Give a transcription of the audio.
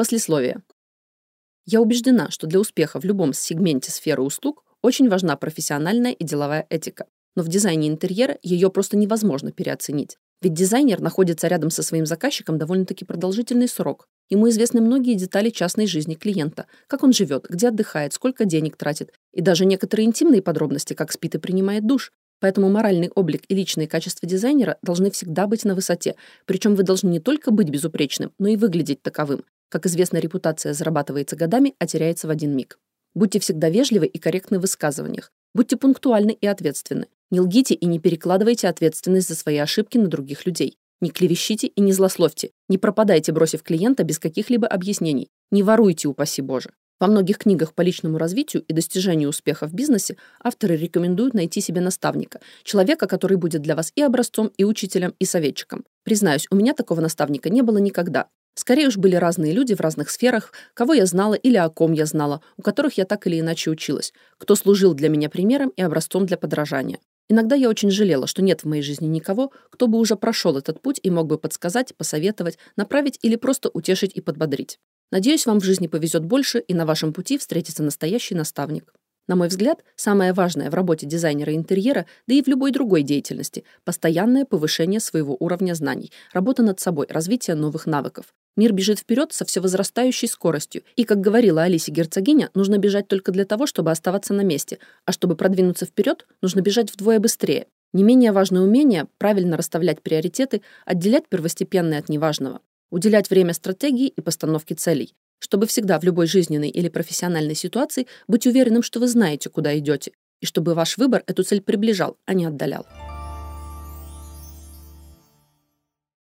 Послесловие. Я убеждена, что для успеха в любом сегменте сферы услуг очень важна профессиональная и деловая этика. Но в дизайне интерьера ее просто невозможно переоценить. Ведь дизайнер находится рядом со своим заказчиком довольно-таки продолжительный срок. Ему известны многие детали частной жизни клиента, как он живет, где отдыхает, сколько денег тратит, и даже некоторые интимные подробности, как спит и принимает душ. Поэтому моральный облик и личные качества дизайнера должны всегда быть на высоте, причем вы должны не только быть безупречным, но и выглядеть таковым. Как известно, репутация зарабатывается годами, а теряется в один миг. Будьте всегда вежливы и корректны в высказываниях. Будьте пунктуальны и ответственны. Не лгите и не перекладывайте ответственность за свои ошибки на других людей. Не клевещите и не злословьте. Не пропадайте, бросив клиента без каких-либо объяснений. Не воруйте, упаси Боже. Во многих книгах по личному развитию и достижению успеха в бизнесе авторы рекомендуют найти себе наставника, человека, который будет для вас и образцом, и учителем, и советчиком. Признаюсь, у меня такого наставника не было никогда. Скорее уж были разные люди в разных сферах, кого я знала или о ком я знала, у которых я так или иначе училась, кто служил для меня примером и образцом для подражания. Иногда я очень жалела, что нет в моей жизни никого, кто бы уже прошел этот путь и мог бы подсказать, посоветовать, направить или просто утешить и подбодрить. Надеюсь, вам в жизни повезет больше, и на вашем пути встретится настоящий наставник. На мой взгляд, самое важное в работе дизайнера интерьера, да и в любой другой деятельности – постоянное повышение своего уровня знаний, работа над собой, развитие новых навыков. Мир бежит вперед со все возрастающей скоростью, и, как говорила Алисе Герцогиня, нужно бежать только для того, чтобы оставаться на месте, а чтобы продвинуться вперед, нужно бежать вдвое быстрее. Не менее важное умение – правильно расставлять приоритеты, отделять первостепенное от неважного, уделять время стратегии и постановке целей, чтобы всегда в любой жизненной или профессиональной ситуации быть уверенным, что вы знаете, куда идете, и чтобы ваш выбор эту цель приближал, а не отдалял.